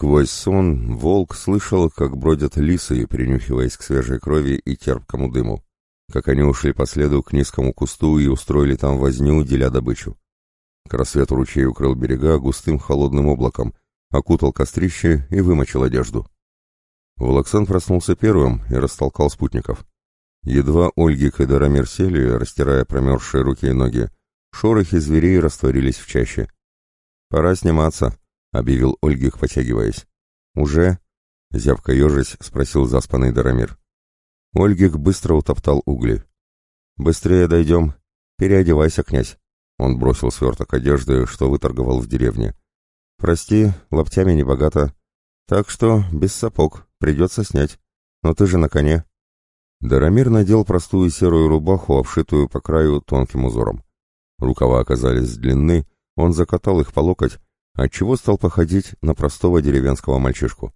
Сквозь сон волк слышал, как бродят лисы, принюхиваясь к свежей крови и терпкому дыму, как они ушли по следу к низкому кусту и устроили там возню, деля добычу. К рассвету ручей укрыл берега густым холодным облаком, окутал кострище и вымочил одежду. Волоксан проснулся первым и растолкал спутников. Едва Ольгик и Дарамир сели, растирая промерзшие руки и ноги, шорохи зверей растворились в чаще. «Пора сниматься», — объявил Ольгих, потягиваясь. «Уже?» — зябко ежись спросил заспанный Дарамир. Ольгих быстро утоптал угли. «Быстрее дойдем. Переодевайся, князь». Он бросил сверток одежды, что выторговал в деревне. «Прости, лаптями не богато. Так что без сапог, придется снять. Но ты же на коне». Дарамир надел простую серую рубаху, обшитую по краю тонким узором. Рукава оказались длинны, он закатал их по локоть отчего стал походить на простого деревенского мальчишку.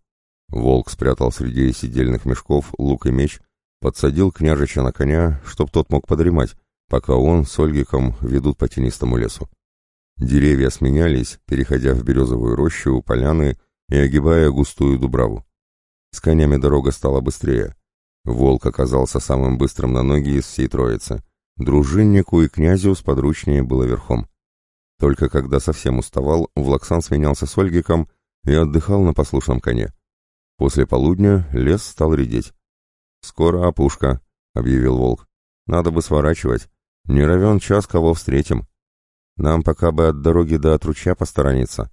Волк спрятал среди сидельных мешков лук и меч, подсадил княжича на коня, чтоб тот мог подремать, пока он с Ольгиком ведут по тенистому лесу. Деревья сменялись, переходя в березовую рощу, поляны и огибая густую дубраву. С конями дорога стала быстрее. Волк оказался самым быстрым на ноги из всей троицы. Дружиннику и князю сподручнее было верхом. Только когда совсем уставал, Влаксан сменялся с Ольгиком и отдыхал на послушном коне. После полудня лес стал редеть. «Скоро опушка», — объявил волк. «Надо бы сворачивать. Не равен час, кого встретим. Нам пока бы от дороги до отруча посторониться.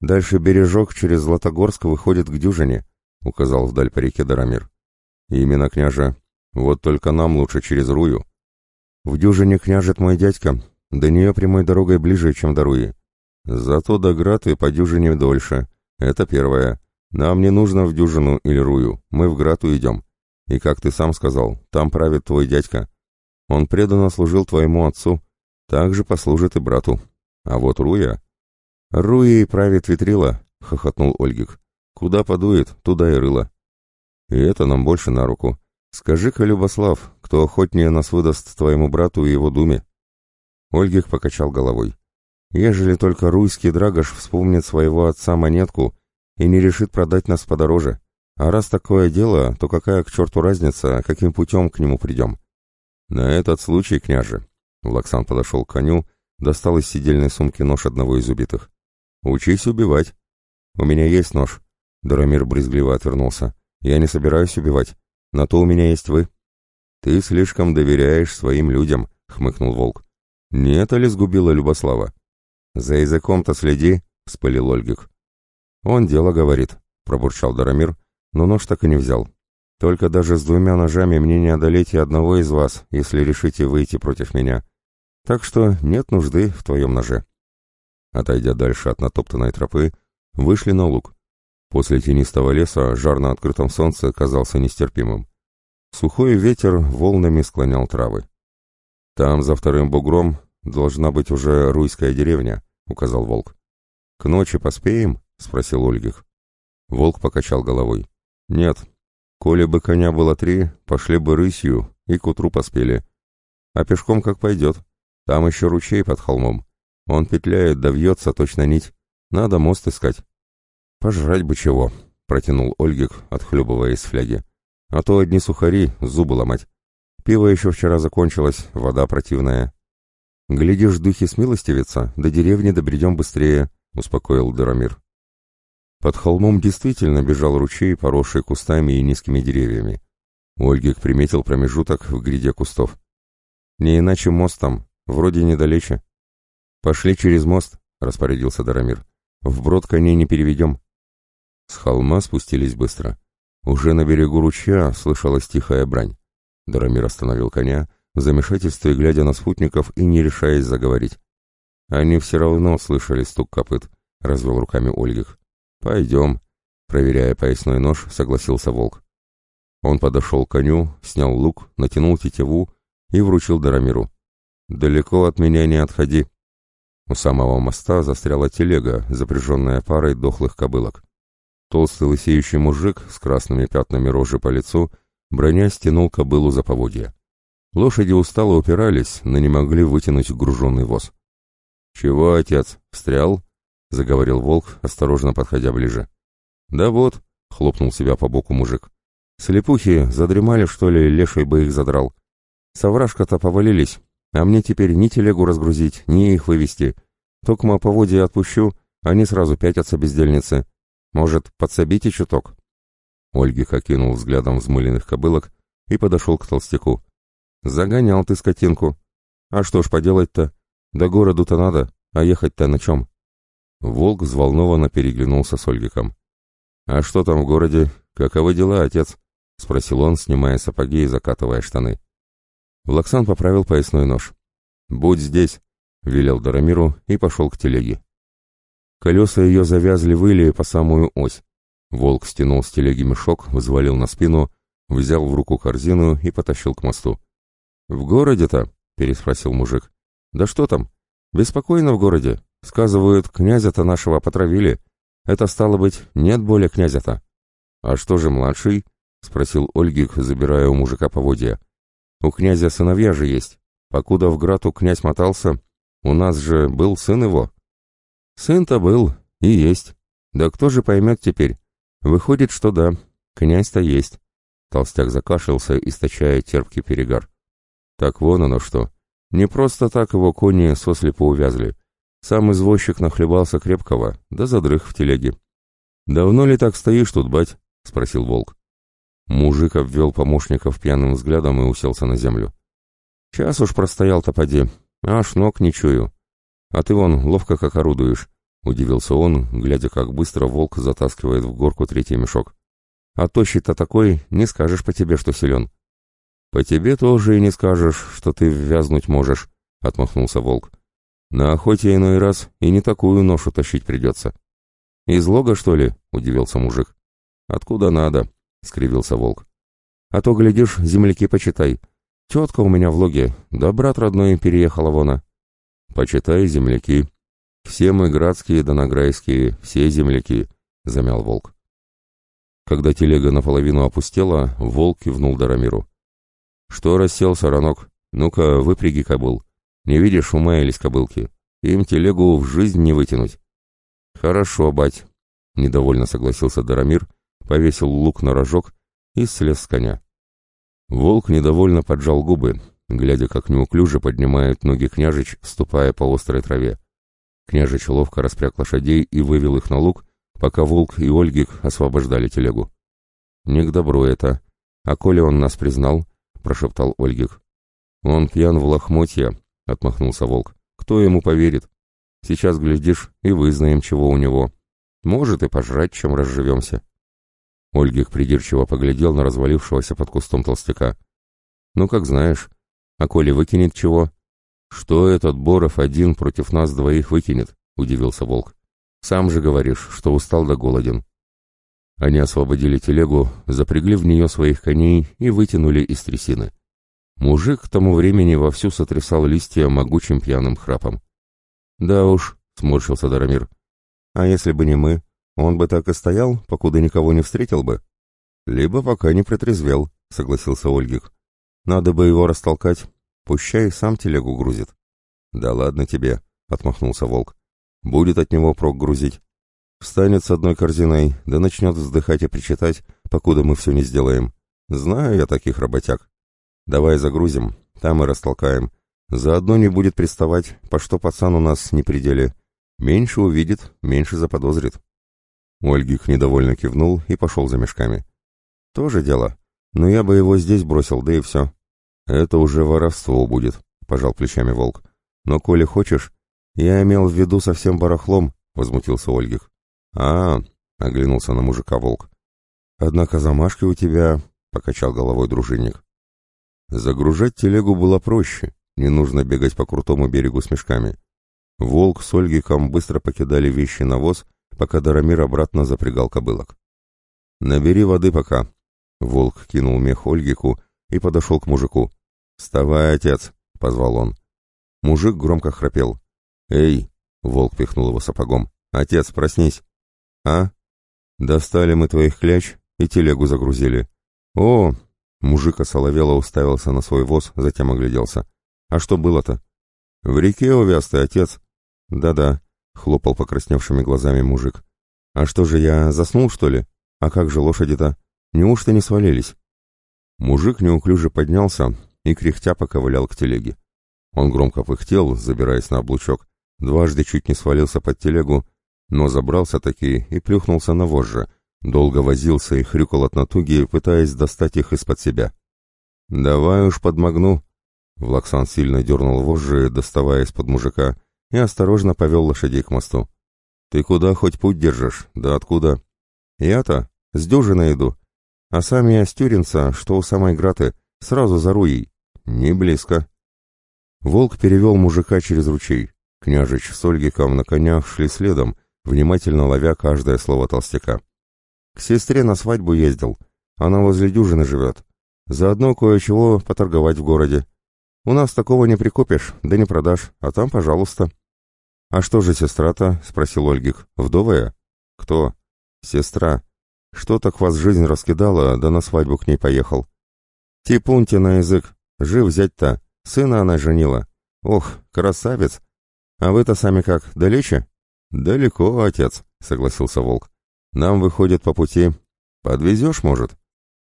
Дальше бережок через Златогорск выходит к дюжине», — указал вдаль по реке Дарамир. «Именно, княже. Вот только нам лучше через Рую. В дюжине княжет мой дядька, до нее прямой дорогой ближе, чем до Руи. Зато до Граты по дюжине дольше. Это первое. Нам не нужно в дюжину или Рую. Мы в Грату идем. И, как ты сам сказал, там правит твой дядька. Он преданно служил твоему отцу. Так же послужит и брату. А вот Руя... Руей правит Витрила, — хохотнул Ольгик. Куда подует, туда и рыло. И это нам больше на руку. Скажи-ка, Любослав, кто охотнее нас выдаст твоему брату и его думе? Ольгих покачал головой. «Ежели только руйский драгош вспомнит своего отца монетку и не решит продать нас подороже. А раз такое дело, то какая к черту разница, каким путем к нему придем?» «На этот случай, княже...» Влаксан подошел к коню, достал из сидельной сумки нож одного из убитых. «Учись убивать». «У меня есть нож». Дарамир брезгливо отвернулся. «Я не собираюсь убивать. На то у меня есть вы». «Ты слишком доверяешь своим людям», — хмыкнул волк. Не это ли сгубило Любослава? «За языком-то следи», — вспылил Ольгик. «Он дело говорит», — пробурчал Дарамир, но нож так и не взял. «Только даже с двумя ножами мне не одолеть и одного из вас, если решите выйти против меня. Так что нет нужды в твоем ноже». Отойдя дальше от натоптанной тропы, вышли на луг. После тенистого леса жар на открытом солнце казался нестерпимым. Сухой ветер волнами склонял травы. «Там, за вторым бугром, должна быть уже руйская деревня», — указал Волк. «К ночи поспеем?» — спросил Ольгих. Волк покачал головой. «Нет. Коли бы коня было три, пошли бы рысью и к утру поспели. А пешком как пойдет. Там еще ручей под холмом. Он петляет, да вьется точно нить. Надо мост искать». «Пожрать бы чего», — протянул Ольгик, отхлебывая из фляги. «А то одни сухари, зубы ломать». Пиво еще вчера закончилось, вода противная. Глядишь, духи смилостивятся, до деревни добредем быстрее, успокоил Дарамир. Под холмом действительно бежал ручей, поросший кустами и низкими деревьями. Ольгик приметил промежуток в гряде кустов. Не иначе мост там, вроде недалече. Пошли через мост, распорядился Дарамир. Вброд коней не переведем. С холма спустились быстро. Уже на берегу ручья слышалась тихая брань. Дарамир остановил коня, в замешательстве глядя на спутников и не решаясь заговорить. Они все равно слышали стук копыт, развел руками Ольгих. «Пойдем», — проверяя поясной нож, согласился волк. Он подошел к коню, снял лук, натянул тетиву и вручил Дарамиру. «Далеко от меня не отходи». У самого моста застряла телега, запряженная парой дохлых кобылок. Толстый лысеющий мужик с красными пятнами рожи по лицу — Броня стянул кобылу за поводья. Лошади устало упирались, но не могли вытянуть груженный воз. «Чего, отец, встрял?» — заговорил волк, осторожно подходя ближе. Да вот, хлопнул себя по боку мужик. Слепухи задремали, что ли, леший бы их задрал. Соврашка-то повалились, а мне теперь ни телегу разгрузить, ни их вывести. Токма поводья отпущу, они сразу пятятся бездельницы. Может, подсобите чуток?» Ольгих окинул взглядом взмыленных кобылок и подошел к толстяку. «Загонял ты скотинку. А что ж поделать-то? До городу-то надо, а ехать-то на чем?» Волк взволнованно переглянулся с Ольгиком. «А что там в городе? Каковы дела, отец?» — спросил он, снимая сапоги и закатывая штаны. Влаксан поправил поясной нож. «Будь здесь», — велел Дарамиру и пошел к телеге. Колеса ее завязли выли по самую ось. Волк стянул с телеги мешок, взвалил на спину, взял в руку корзину и потащил к мосту. «В городе-то?» — переспросил мужик. «Да что там? Беспокойно в городе. Сказывают, князя-то нашего потравили. Это стало быть, нет более князя-то». «А что же младший?» — спросил Ольгик, забирая у мужика поводья. У князя сыновья же есть. Покуда в Грату князь мотался, у нас же был сын его. Сын-то был и есть. Да кто же поймет теперь? Выходит, что да, князь-то есть. Толстяк закашлялся, источая терпкий перегар. Так вон оно что. Не просто так его кони сослепо увязли. Сам извозчик нахлебался крепкого, да задрых в телеге. «Давно ли так стоишь тут, бать?» — спросил волк. Мужик обвел помощников пьяным взглядом и уселся на землю. «Час уж простоял-то поди, аж ног не чую. А ты вон ловко как орудуешь», — удивился он, глядя, как быстро волк затаскивает в горку третий мешок. «А тощий-то такой, не скажешь по тебе, что силен». «По тебе тоже и не скажешь, что ты ввязнуть можешь», — отмахнулся волк. «На охоте иной раз и не такую ношу тащить придется». «Из лога, что ли?» — удивился мужик. «Откуда надо?» — скривился волк. «А то, глядишь, земляки почитай. Тетка у меня в логе, да брат родной переехала вона». «Почитай, земляки. Все мы градские да награйские, все земляки», — замял волк. Когда телега наполовину опустела, волк кивнул Дарамиру. «Что расселся, Ранок? Ну-ка, выпряги кобыл. Не видишь, умаялись кобылки. Им телегу в жизнь не вытянуть». «Хорошо, бать», — недовольно согласился Дарамир повесил лук на рожок и слез с коня. Волк недовольно поджал губы, глядя, как неуклюже поднимает ноги княжич, ступая по острой траве. Княжич ловко распряг лошадей и вывел их на луг, пока Волк и Ольгик освобождали телегу. «Не к добру это. А коли он нас признал?» — прошептал Ольгик. «Он пьян в лохмотья», — отмахнулся Волк. «Кто ему поверит? Сейчас, глядишь, и вызнаем, чего у него. Может, и пожрать, чем разживемся». Ольгих придирчиво поглядел на развалившегося под кустом толстяка. «Ну, как знаешь. А коли выкинет чего?» «Что этот Боров один против нас двоих выкинет?» — удивился Волк. «Сам же говоришь, что устал да голоден». Они освободили телегу, запрягли в нее своих коней и вытянули из трясины. Мужик к тому времени вовсю сотрясал листья могучим пьяным храпом. «Да уж», — сморщился Дарамир. «А если бы не мы, он бы так и стоял, покуда никого не встретил бы. Либо пока не протрезвел, согласился Ольгих. Надо бы его растолкать. Пущай сам телегу грузит. Да ладно тебе, отмахнулся волк. Будет от него прок грузить. Встанет с одной корзиной, да начнет вздыхать и причитать, покуда мы все не сделаем. Знаю я таких работяг. Давай загрузим, там и растолкаем. Заодно не будет приставать, по что пацан у нас не пределе. Меньше увидит, меньше заподозрит. Ольгих недовольно кивнул и пошел за мешками. «Тоже дело. Но я бы его здесь бросил, да и все». «Это уже воровство будет», — пожал плечами волк. «Но, коли хочешь, я имел в виду совсем барахлом», — возмутился Ольгих. а, -а, -а оглянулся на мужика волк. «Однако замашки у тебя...» — покачал головой дружинник. Загружать телегу было проще, не нужно бегать по крутому берегу с мешками. Волк с Ольгиком быстро покидали вещи на воз пока Дарамир обратно запрягал кобылок. «Набери воды пока». Волк кинул мех Ольгику и подошел к мужику. «Вставай, отец!» — позвал он. Мужик громко храпел. «Эй!» — волк пихнул его сапогом. «Отец, проснись!» «А? Достали мы твоих кляч и телегу загрузили». «О!» — мужик осоловело уставился на свой воз, затем огляделся. «А что было-то?» «В реке увяз ты, отец». «Да-да», — хлопал покрасневшими глазами мужик. «А что же, я заснул, что ли? А как же лошади-то? Неужто не свалились?» Мужик неуклюже поднялся и кряхтя поковылял к телеге. Он громко пыхтел, забираясь на облучок, дважды чуть не свалился под телегу, но забрался таки и плюхнулся на вожжи, долго возился и хрюкал от натуги, пытаясь достать их из-под себя. «Давай уж подмогну!» Влаксан сильно дернул вожжи, доставая из-под мужика, и осторожно повел лошадей к мосту. «Ты куда хоть путь держишь? Да откуда?» «Я-то с дюжиной иду. А сам я с Тюринца, что у самой Граты, сразу за Руей. Не близко». Волк перевел мужика через ручей. Княжич с Ольгиком на конях шли следом, внимательно ловя каждое слово толстяка. «К сестре на свадьбу ездил. Она возле дюжины живет. Заодно кое-чего поторговать в городе. У нас такого не прикупишь, да не продашь, а там, пожалуйста. А что же сестра-то? спросил Ольгик. Вдовая? Кто? Сестра. Что так вас жизнь раскидала, да на свадьбу к ней поехал? Типуньте на язык. Жив взять-то. Сына она женила. Ох, красавец. А вы-то сами как, далече? Далеко, отец, согласился волк. Нам выходит по пути. Подвезешь, может?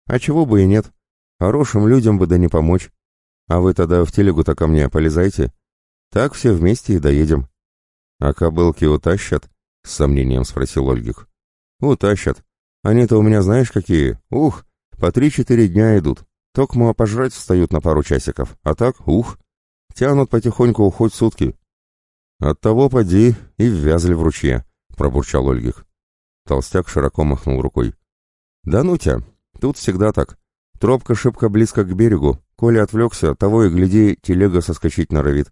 А чего бы и нет. Хорошим людям бы да не помочь. А вы тогда в телегу-то ко мне полезайте. Так все вместе и доедем. А кобылки утащат? С сомнением спросил Ольгих. Утащат. Они-то у меня знаешь какие? Ух, по три-четыре дня идут. Токмо пожрать встают на пару часиков. А так, ух, тянут потихоньку хоть сутки. Оттого поди и ввязли в ручье, пробурчал Ольгих. Толстяк широко махнул рукой. Да ну тебя, тут всегда так. Тропка шибко близко к берегу. Коли отвлекся, того и гляди, телега соскочить норовит.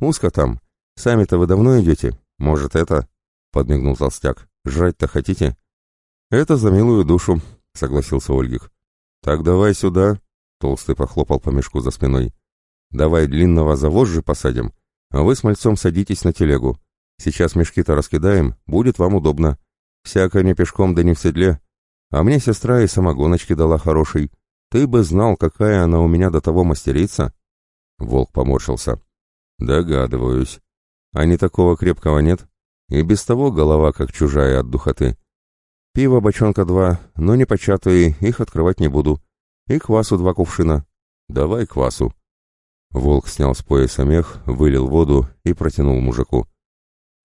Узко там. Сами-то вы давно идете? Может, это...» — подмигнул толстяк. «Жрать-то хотите?» «Это за милую душу», — согласился Ольгих. «Так давай сюда», — Толстый похлопал по мешку за спиной. «Давай длинного за вожжи посадим, а вы с мальцом садитесь на телегу. Сейчас мешки-то раскидаем, будет вам удобно. Всяко не пешком да не в седле. А мне сестра и самогоночки дала хороший. Ты бы знал, какая она у меня до того мастерица. Волк поморщился. Догадываюсь. А не такого крепкого нет? И без того голова как чужая от духоты. Пиво бочонка два, но не початые, их открывать не буду. И квасу два кувшина. Давай квасу. Волк снял с пояса мех, вылил воду и протянул мужику.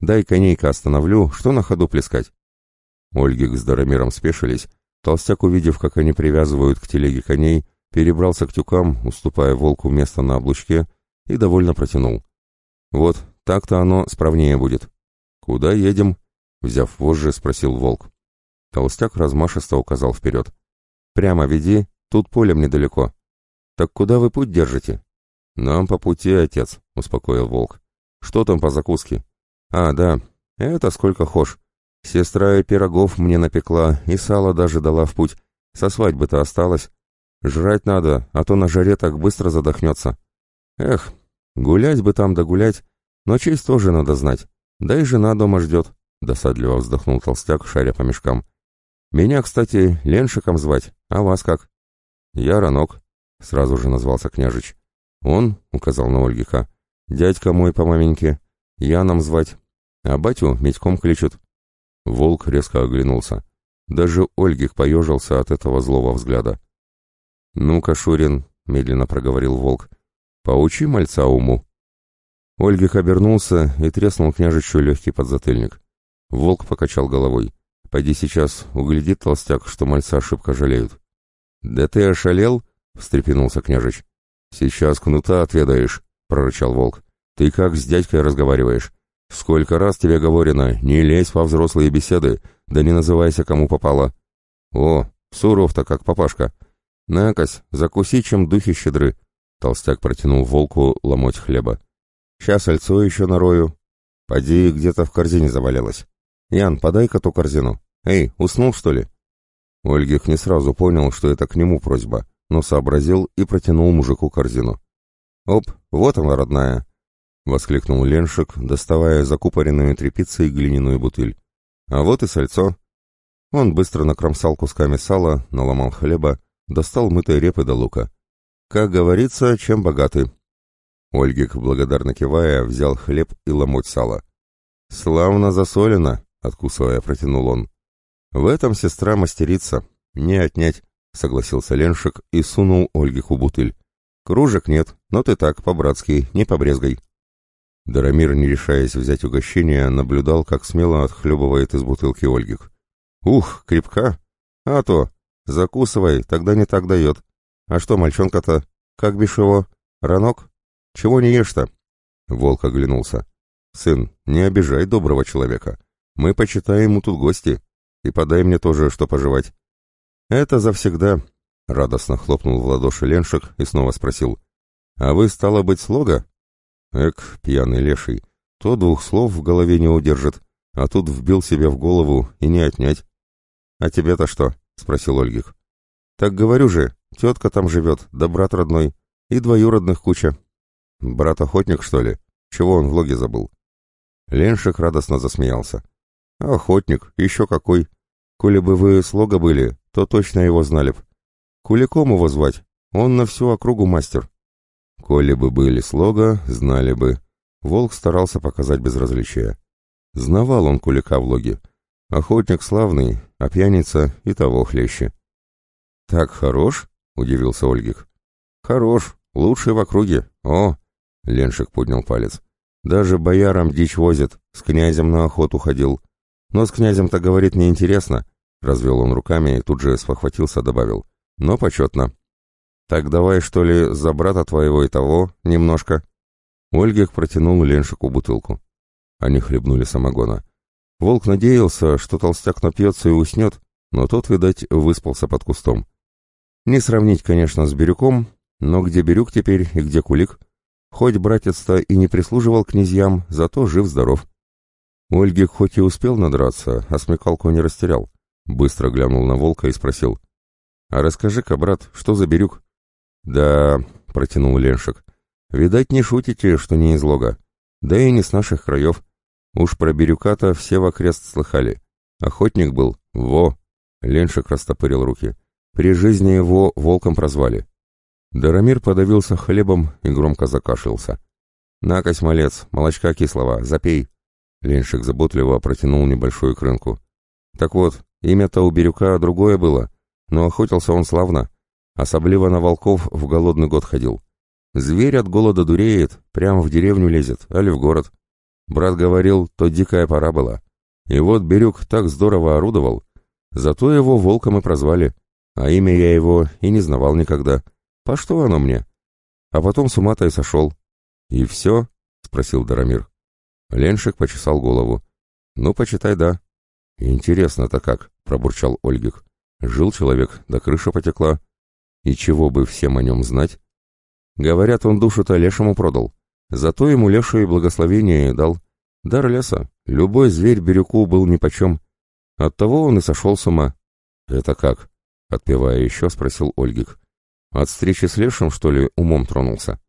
«Дай конейка остановлю, что на ходу плескать?» Ольгик с Даромиром спешились, Толстяк, увидев, как они привязывают к телеге коней, перебрался к тюкам, уступая волку место на облучке, и довольно протянул. «Вот, так-то оно справнее будет». «Куда едем?» — взяв вожжи, спросил волк. Толстяк размашисто указал вперед. «Прямо веди, тут полем недалеко». «Так куда вы путь держите?» «Нам по пути, отец», — успокоил волк. «Что там по закуске?» «А, да, это сколько хошь. Сестра и пирогов мне напекла, и сало даже дала в путь. Со свадьбы-то осталось. Жрать надо, а то на жаре так быстро задохнется. Эх, гулять бы там да гулять, но честь тоже надо знать. Да и жена дома ждет, — досадливо вздохнул толстяк, шаря по мешкам. Меня, кстати, Леншиком звать, а вас как? Я Ранок, — сразу же назвался княжич. Он, — указал на Ольгиха, — дядька мой по маменьке, Яном звать, а батю Медьком кличут. Волк резко оглянулся. Даже Ольгих поежился от этого злого взгляда. «Ну-ка, Шурин», — медленно проговорил волк, — «поучи мальца уму». Ольгих обернулся и треснул княжичу легкий подзатыльник. Волк покачал головой. «Пойди сейчас, углядит толстяк, что мальца ошибка жалеют». «Да ты ошалел?» — встрепенулся княжич. «Сейчас кнута отведаешь», — прорычал волк. «Ты как с дядькой разговариваешь? Сколько раз тебе говорено, не лезь во взрослые беседы, да не называйся кому попало. О, суров-то как папашка. Накось, закуси, чем духи щедры. Толстяк протянул волку ломоть хлеба. Сейчас альцо еще нарою. Поди, где-то в корзине завалялась. Ян, подай-ка ту корзину. Эй, уснул, что ли? Ольгих не сразу понял, что это к нему просьба, но сообразил и протянул мужику корзину. Оп, вот она, родная. — воскликнул Леншик, доставая закупоренную тряпицей глиняную бутыль. «А вот и сальцо». Он быстро накромсал кусками сала, наломал хлеба, достал мытой репы до лука. «Как говорится, чем богаты». Ольгик, благодарно кивая, взял хлеб и ломоть сала. «Славно засолено», — откусывая, протянул он. В этом сестра мастерица. Не отнять, согласился Леншик и сунул Ольгиху бутыль. Кружек нет, но ты так, по-братски, не побрезгай. Дарамир, не решаясь взять угощение, наблюдал, как смело отхлебывает из бутылки Ольгих. «Ух, крепка! А то! Закусывай, тогда не так дает. А что, мальчонка-то? Как бишь его? Ранок? Чего не ешь-то?» Волк оглянулся. «Сын, не обижай доброго человека. Мы почитаем ему тут гости. И подай мне тоже, что пожевать». «Это завсегда», — радостно хлопнул в ладоши Леншик и снова спросил. «А вы, стало быть, слога?» Эк, пьяный леший, то двух слов в голове не удержит, а тут вбил себе в голову и не отнять. «А тебе-то что?» — спросил Ольгих. «Так говорю же, тетка там живет, да брат родной, и двоюродных куча». «Брат-охотник, что ли? Чего он в логе забыл?» Леншик радостно засмеялся. «Охотник, еще какой! Коли бы вы с лога были, то точно его знали б. Куликом его звать, он на всю округу мастер. Коли бы были слога, знали бы. Волк старался показать безразличие. Знавал он кулика в логе. Охотник славный, а пьяница и того хлеще. «Так хорош?» — удивился Ольгик. «Хорош, лучший в округе. О!» — Леншик поднял палец. «Даже боярам дичь возит, с князем на охоту ходил. Но с князем-то, говорит, неинтересно». Развел он руками и тут же спохватился, добавил. «Но почетно». «Так давай, что ли, за брата твоего и того, немножко?» Ольгих протянул Леншику бутылку. Они хлебнули самогона. Волк надеялся, что толстяк напьется и уснет, но тот, видать, выспался под кустом. Не сравнить, конечно, с Бирюком, но где Бирюк теперь и где Кулик? Хоть братец-то и не прислуживал князьям, зато жив-здоров. Ольгих хоть и успел надраться, а смекалку не растерял. Быстро глянул на волка и спросил. «А расскажи-ка, брат, что за Бирюк?» «Да», — протянул Леншик, — «видать, не шутите, что не из лога. Да и не с наших краев. Уж про Бирюка-то все в окрест слыхали. Охотник был, во!» Леншик растопырил руки. «При жизни его волком прозвали». Дарамир подавился хлебом и громко закашлялся. «На-кась, малец, молочка кислого, запей!» Леншик заботливо протянул небольшую крынку. «Так вот, имя-то у Бирюка другое было, но охотился он славно. Особливо на волков в голодный год ходил. Зверь от голода дуреет, прямо в деревню лезет, али в город. Брат говорил, то дикая пора была. И вот Бирюк так здорово орудовал, зато его волком и прозвали, а имя я его и не знавал никогда. По что оно мне? А потом с ума-то и сошел. «И все?» — спросил Дарамир. Леншик почесал голову. «Ну, почитай, да». «Интересно-то как?» — пробурчал Ольгих. «Жил человек, да крыша потекла. И чего бы всем о нем знать? Говорят, он душу-то лешему продал. Зато ему лешу и благословение дал. Дар леса. Любой зверь Бирюку был нипочем. Оттого он и сошел с ума. Это как? Отпевая еще, спросил Ольгик. От встречи с лешим, что ли, умом тронулся?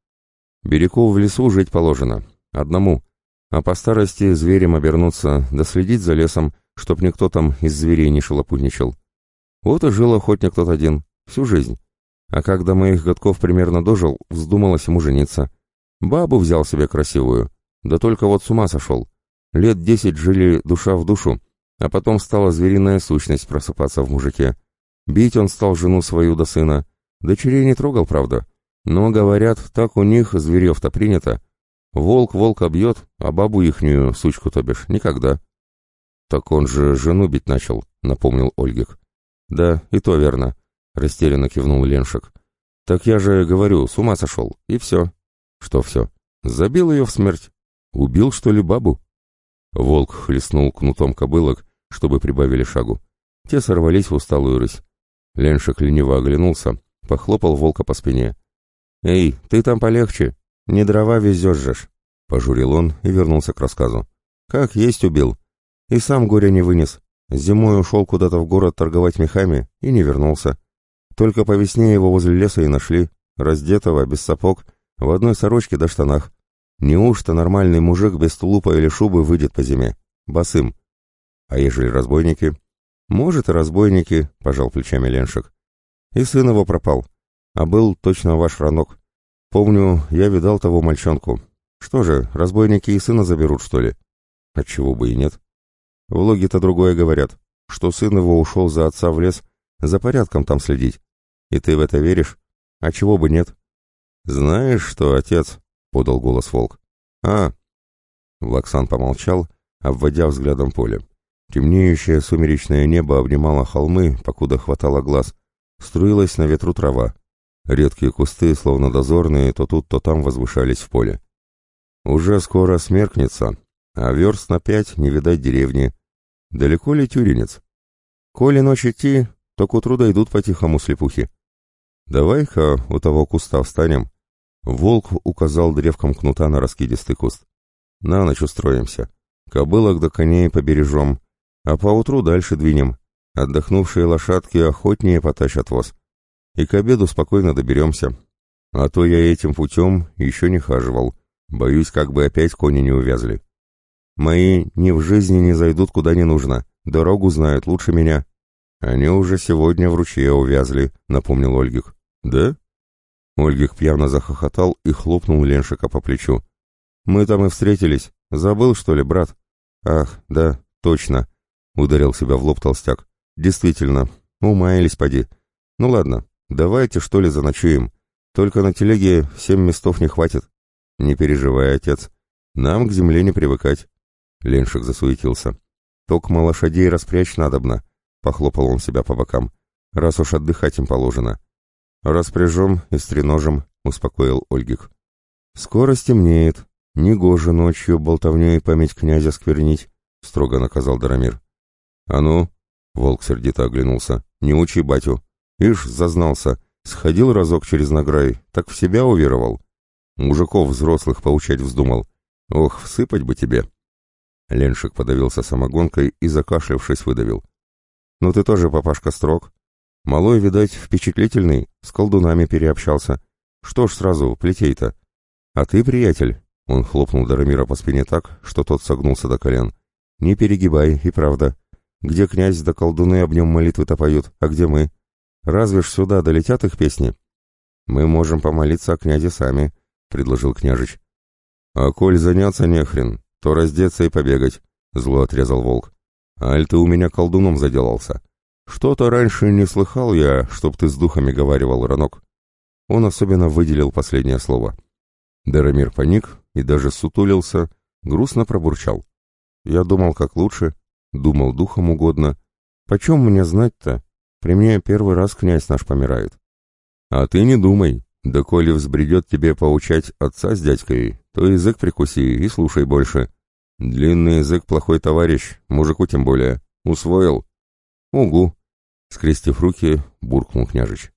Бирюку в лесу жить положено. Одному. А по старости зверем обернуться, да следить за лесом, чтоб никто там из зверей не шелопутничал. Вот и жил охотник тот один. Всю жизнь. А когда моих годков примерно дожил, вздумалось ему жениться. Бабу взял себе красивую. Да только вот с ума сошел. Лет десять жили душа в душу, а потом стала звериная сущность просыпаться в мужике. Бить он стал жену свою до сына. Дочерей не трогал, правда. Но, говорят, так у них зверев-то принято. Волк волка бьет, а бабу ихнюю, сучку то бишь, никогда. Так он же жену бить начал, напомнил Ольгик. Да, и то верно. — растерянно кивнул Леншик. «Так я же говорю, с ума сошел, и все». «Что все? Забил ее в смерть? Убил, что ли, бабу?» Волк хлестнул кнутом кобылок, чтобы прибавили шагу. Те сорвались в усталую рысь. Леншик лениво оглянулся, похлопал волка по спине. «Эй, ты там полегче, не дрова везешь же Пожурил он и вернулся к рассказу. «Как есть убил. И сам горя не вынес. Зимой ушел куда-то в город торговать мехами и не вернулся. Только по весне его возле леса и нашли, раздетого, без сапог, в одной сорочке до штанах. Неужто нормальный мужик без тулупа или шубы выйдет по зиме? Босым. А ежели разбойники? Может, и разбойники, пожал плечами Леншик. И сын его пропал. А был точно ваш ранок. Помню, я видал того мальчонку. Что же, разбойники и сына заберут, что ли? Отчего бы и нет. В логе-то другое говорят. что сын его ушел за отца в лес, за порядком там следить. И ты в это веришь? А чего бы нет? Знаешь что, отец, — подал голос волк. А, Влаксан помолчал, обводя взглядом поле. Темнеющее сумеречное небо обнимало холмы, покуда хватало глаз. Струилась на ветру трава. Редкие кусты, словно дозорные, то тут, то там возвышались в поле. Уже скоро смеркнется, а верст на пять не видать деревни. Далеко ли Тюринец? Коли ночь идти, то к утру дойдут по-тихому слепухи. Давай-ка у того куста встанем. Волк указал древком кнута на раскидистый куст. На ночь устроимся. Кобылок до коней побережем, а поутру дальше двинем. Отдохнувшие лошадки охотнее потащат воз. И к обеду спокойно доберемся. А то я этим путем еще не хаживал. Боюсь, как бы опять кони не увязли. Мои ни в жизни не зайдут куда не нужно. Дорогу знают лучше меня. Они уже сегодня в ручье увязли, напомнил Ольгик. Да? Ольгик пьяно захохотал и хлопнул Леншика по плечу. Мы там и встретились. Забыл, что ли, брат? Ах, да, точно. Ударил себя в лоб толстяк. Действительно, умаялись поди. Ну ладно, давайте что ли заночуем. Только на телеге семь местов не хватит. Не переживай, отец. Нам к земле не привыкать. Леншик засуетился. Токмо лошадей распрячь надобно. Похлопал он себя по бокам. Раз уж отдыхать им положено. Распряжем и стреножим, успокоил Ольгик. Скоро стемнеет. Негоже ночью болтовней память князя сквернить, строго наказал Дарамир. А ну, волк сердито оглянулся, не учи батю. Ишь, зазнался, сходил разок через награй, так в себя уверовал. Мужиков взрослых поучать вздумал. Ох, всыпать бы тебе. Леншик подавился самогонкой и, закашлявшись, выдавил. «Ну ты тоже, папашка, строг. Малой, видать, впечатлительный, с колдунами переобщался. Что ж сразу, плетей-то? А ты, приятель, он хлопнул Дарамира по спине так, что тот согнулся до колен. «Не перегибай, и правда. Где князь да колдуны об нем молитвы-то поют, а где мы? Разве ж сюда долетят их песни?» «Мы можем помолиться о князе сами», — предложил княжич. «А коль заняться нехрен, то раздеться и побегать», — зло отрезал волк. «Аль ты у меня колдуном заделался. Что-то раньше не слыхал я, чтоб ты с духами говаривал, Ранок». Он особенно выделил последнее слово. Дарамир паник и даже сутулился, грустно пробурчал. Я думал, как лучше, думал духом угодно. Почем мне знать-то? При мне первый раз князь наш помирает. А ты не думай, да коли взбредет тебе поучать отца с дядькой, то язык прикуси и слушай больше. Длинный язык плохой товарищ, мужику тем более. Усвоил? Угу. Скрестив руки, буркнул княжич.